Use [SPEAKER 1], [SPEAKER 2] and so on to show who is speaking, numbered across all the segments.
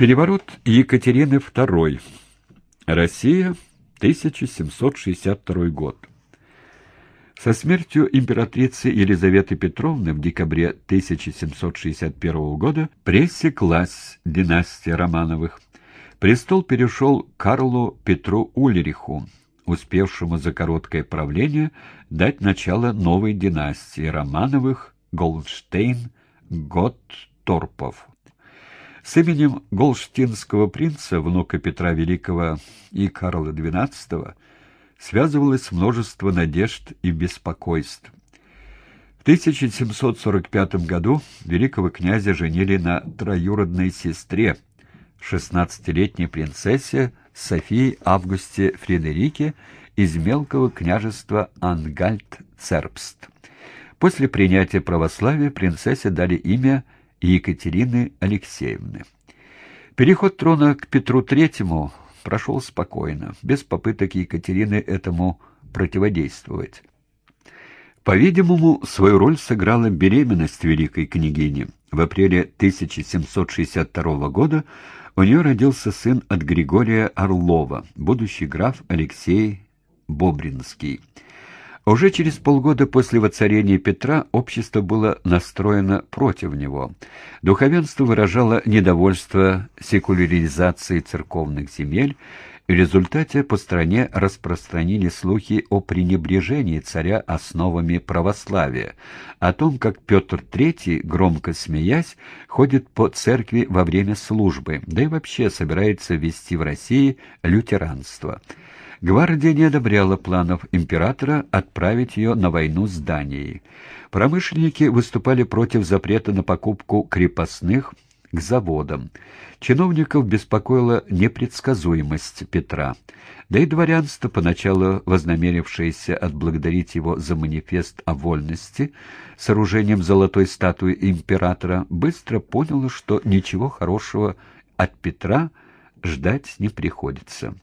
[SPEAKER 1] Переворот Екатерины II. Россия, 1762 год. Со смертью императрицы Елизаветы Петровны в декабре 1761 года пресеклась династия Романовых. Престол перешел Карлу Петру Ульриху, успевшему за короткое правление дать начало новой династии Романовых Голдштейн-Готторпов. С именем Голштинского принца, внука Петра Великого и Карла XII, связывалось множество надежд и беспокойств. В 1745 году великого князя женили на троюродной сестре, 16-летней принцессе Софии Августе Фредерике из мелкого княжества Ангальт-Цербст. После принятия православия принцессе дали имя Екатерины Алексеевны. Переход трона к Петру Третьему прошел спокойно, без попыток Екатерины этому противодействовать. По-видимому, свою роль сыграла беременность великой княгини. В апреле 1762 года у нее родился сын от Григория Орлова, будущий граф Алексей Бобринский. Уже через полгода после воцарения Петра общество было настроено против него. Духовенство выражало недовольство секуляризацией церковных земель, в результате по стране распространили слухи о пренебрежении царя основами православия, о том, как Петр III, громко смеясь, ходит по церкви во время службы, да и вообще собирается ввести в России лютеранство. Гвардия не одобряла планов императора отправить ее на войну с Данией. Промышленники выступали против запрета на покупку крепостных к заводам. Чиновников беспокоила непредсказуемость Петра. Да и дворянство, поначалу вознамерившееся отблагодарить его за манифест о вольности, сооружением золотой статуи императора, быстро поняло, что ничего хорошего от Петра ждать не приходится.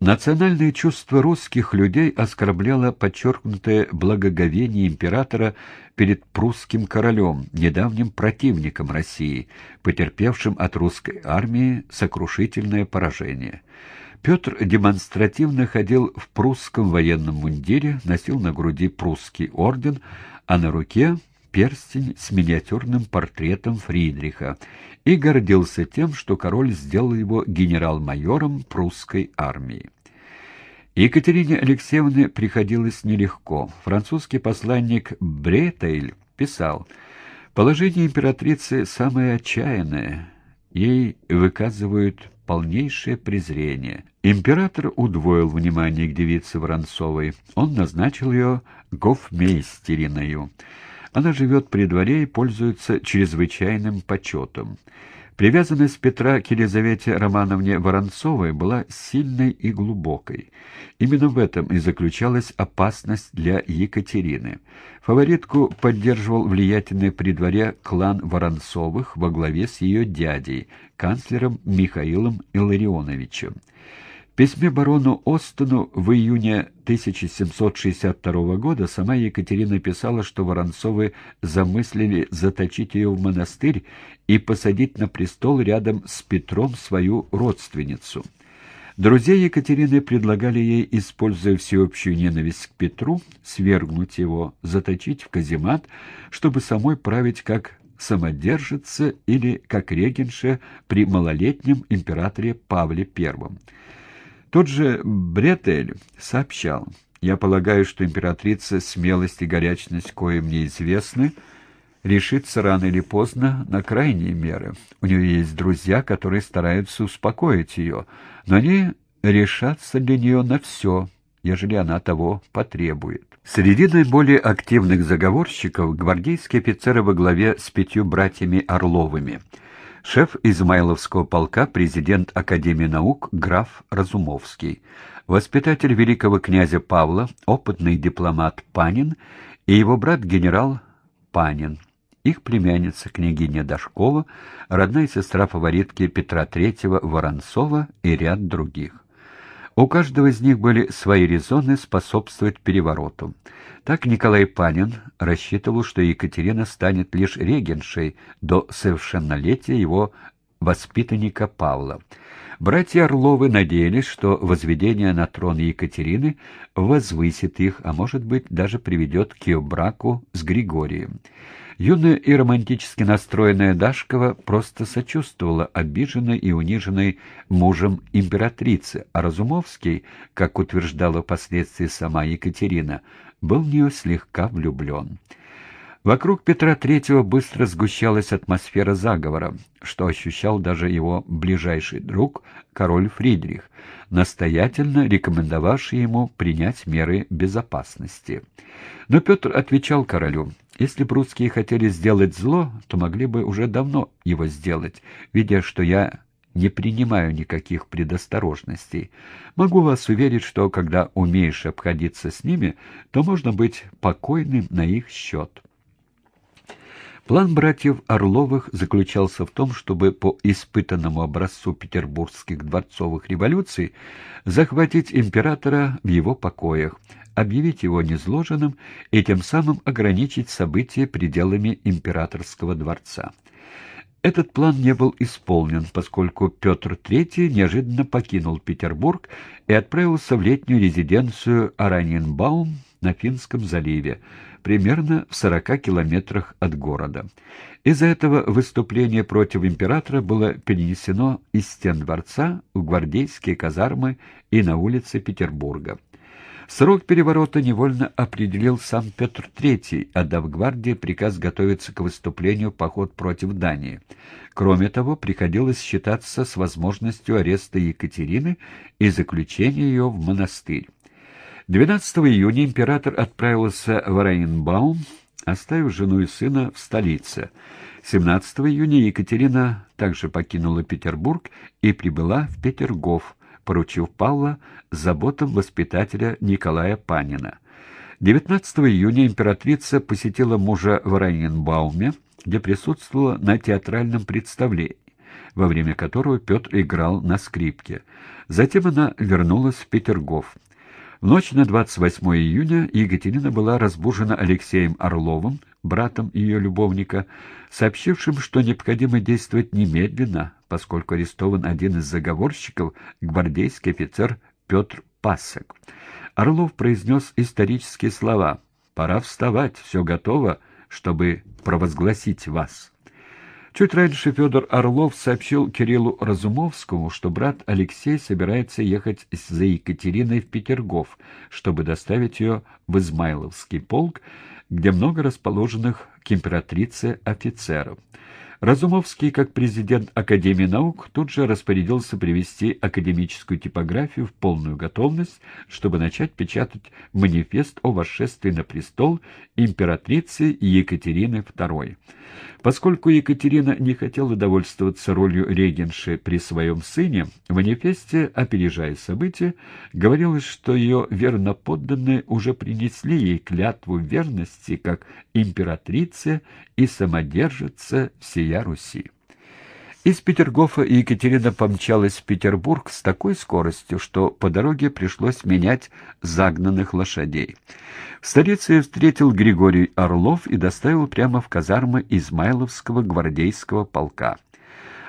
[SPEAKER 1] Национальное чувство русских людей оскорбляло подчеркнутое благоговение императора перед прусским королем, недавним противником России, потерпевшим от русской армии сокрушительное поражение. Петр демонстративно ходил в прусском военном мундире, носил на груди прусский орден, а на руке перстень с миниатюрным портретом Фридриха и гордился тем, что король сделал его генерал-майором прусской армии. Екатерине Алексеевне приходилось нелегко. Французский посланник Бретейль писал, «Положение императрицы самое отчаянное. Ей выказывают полнейшее презрение. Император удвоил внимание к девице Воронцовой. Он назначил ее гофмейстериною. Она живет при дворе и пользуется чрезвычайным почетом. Привязанность Петра к Елизавете Романовне Воронцовой была сильной и глубокой. Именно в этом и заключалась опасность для Екатерины. Фаворитку поддерживал влиятельный при дворе клан Воронцовых во главе с ее дядей, канцлером Михаилом Илларионовичем письме барону Остону в июне 1762 года сама Екатерина писала, что Воронцовы замыслили заточить ее в монастырь и посадить на престол рядом с Петром свою родственницу. Друзья Екатерины предлагали ей, используя всеобщую ненависть к Петру, свергнуть его, заточить в каземат, чтобы самой править как самодержица или как регенша при малолетнем императоре Павле I. Тот же Бретель сообщал, «Я полагаю, что императрица смелость и горячность, кое мне известны, решится рано или поздно на крайние меры. У нее есть друзья, которые стараются успокоить ее, но они решатся для нее на все, ежели она того потребует». Среди наиболее активных заговорщиков гвардейские офицеры во главе с пятью братьями Орловыми – шеф Измайловского полка, президент Академии наук граф Разумовский, воспитатель великого князя Павла, опытный дипломат Панин и его брат генерал Панин, их племянница княгиня Дашкова, родная сестра фаворитки Петра III Воронцова и ряд других. У каждого из них были свои резоны способствовать перевороту. Так Николай Панин рассчитывал, что Екатерина станет лишь регеншей до совершеннолетия его воспитанника Павла. Братья Орловы надеялись, что возведение на трон Екатерины возвысит их, а может быть даже приведет к ее браку с Григорием. Юная и романтически настроенная Дашкова просто сочувствовала обиженной и униженной мужем императрице, а Разумовский, как утверждала впоследствии сама Екатерина, был в нее слегка влюблен. Вокруг Петра III быстро сгущалась атмосфера заговора, что ощущал даже его ближайший друг, король Фридрих, настоятельно рекомендовавший ему принять меры безопасности. Но Петр отвечал королю, если бы русские хотели сделать зло, то могли бы уже давно его сделать, видя, что я не принимаю никаких предосторожностей. Могу вас уверить, что когда умеешь обходиться с ними, то можно быть покойным на их счет». План братьев Орловых заключался в том, чтобы по испытанному образцу петербургских дворцовых революций захватить императора в его покоях, объявить его незложенным и тем самым ограничить события пределами императорского дворца. Этот план не был исполнен, поскольку Петр III неожиданно покинул Петербург и отправился в летнюю резиденцию Араньенбаум на Финском заливе, примерно в 40 километрах от города. Из-за этого выступление против императора было перенесено из стен дворца в гвардейские казармы и на улицы Петербурга. Срок переворота невольно определил сам Петр III, отдав гвардии приказ готовиться к выступлению поход против Дании. Кроме того, приходилось считаться с возможностью ареста Екатерины и заключения ее в монастырь. 12 июня император отправился в Рейнбаум, оставив жену и сына в столице. 17 июня Екатерина также покинула Петербург и прибыла в Петергоф, поручив Павла заботам воспитателя Николая Панина. 19 июня императрица посетила мужа в Рейнбауме, где присутствовала на театральном представлении, во время которого Петр играл на скрипке. Затем она вернулась в Петергоф. В ночь на 28 июня Екатерина была разбужена Алексеем Орловым, братом ее любовника, сообщившим, что необходимо действовать немедленно, поскольку арестован один из заговорщиков, гвардейский офицер Петр Пасек. Орлов произнес исторические слова «Пора вставать, все готово, чтобы провозгласить вас». Чуть раньше Федор Орлов сообщил Кириллу Разумовскому, что брат Алексей собирается ехать за Екатериной в Петергоф, чтобы доставить ее в Измайловский полк, где много расположенных к императрице офицеров. Разумовский, как президент Академии наук, тут же распорядился привести академическую типографию в полную готовность, чтобы начать печатать манифест о восшествии на престол императрицы Екатерины II. Поскольку Екатерина не хотела довольствоваться ролью регенши при своем сыне, в манифесте, опережая события, говорилось, что ее верноподданные уже принесли ей клятву верности как императрице и самодержице всея Руси. Из Петергофа Екатерина помчалась в Петербург с такой скоростью, что по дороге пришлось менять загнанных лошадей. В столице ее встретил Григорий Орлов и доставил прямо в казармы Измайловского гвардейского полка.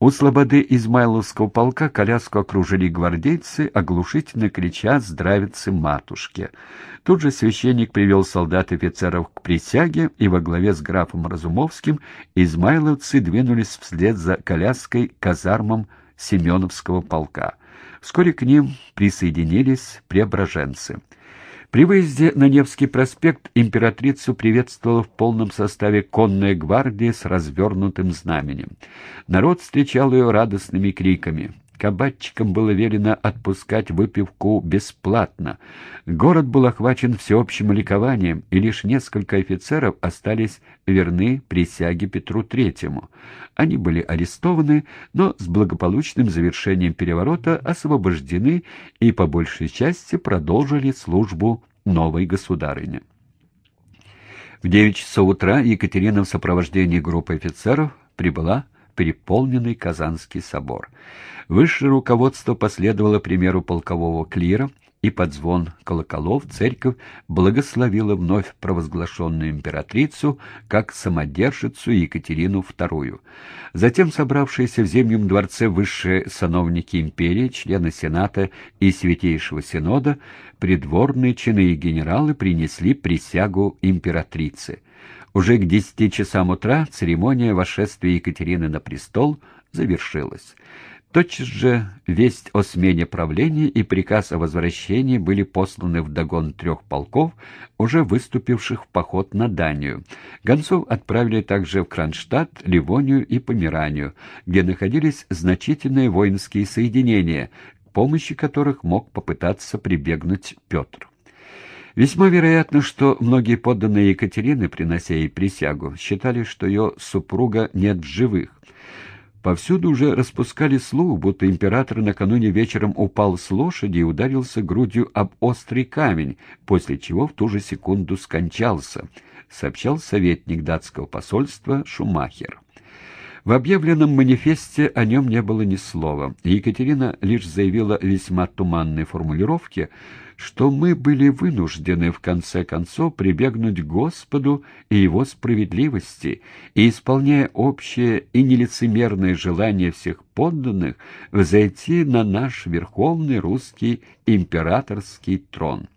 [SPEAKER 1] У слободы Измайловского полка коляску окружили гвардейцы, оглушительно крича «Здравицы матушке!». Тут же священник привел солдат и офицеров к присяге, и во главе с графом Разумовским измайловцы двинулись вслед за коляской казармам Семеновского полка. Вскоре к ним присоединились преображенцы. При выезде на Невский проспект императрицу приветствовала в полном составе конная гвардия с развернутым знаменем. Народ встречал ее радостными криками. Кабатчикам было велено отпускать выпивку бесплатно. Город был охвачен всеобщим ликованием, и лишь несколько офицеров остались верны присяге Петру Третьему. Они были арестованы, но с благополучным завершением переворота освобождены и по большей части продолжили службу новой государыне. В девять часов утра Екатерина в сопровождении группы офицеров прибыла переполненный Казанский собор. Высшее руководство последовало примеру полкового клира и под звон колоколов церковь благословила вновь провозглашенную императрицу как самодержицу Екатерину II. Затем собравшиеся в Зимнем дворце высшие сановники империи, члены Сената и Святейшего Синода, придворные чины и генералы принесли присягу императрице. Уже к десяти часам утра церемония вошествия Екатерины на престол завершилась. Тотчас же весть о смене правления и приказ о возвращении были посланы в догон трех полков, уже выступивших в поход на Данию. Гонцов отправили также в Кронштадт, Ливонию и Померанию, где находились значительные воинские соединения, к помощи которых мог попытаться прибегнуть Петр. Весьма вероятно, что многие подданные Екатерины, принося ей присягу, считали, что ее супруга нет в живых. Повсюду уже распускали слух, будто император накануне вечером упал с лошади и ударился грудью об острый камень, после чего в ту же секунду скончался, сообщал советник датского посольства Шумахер. В объявленном манифесте о нем не было ни слова. Екатерина лишь заявила весьма туманной формулировке, что мы были вынуждены в конце концов прибегнуть к Господу и Его справедливости, и, исполняя общее и нелицемерное желание всех подданных, взойти на наш верховный русский императорский трон.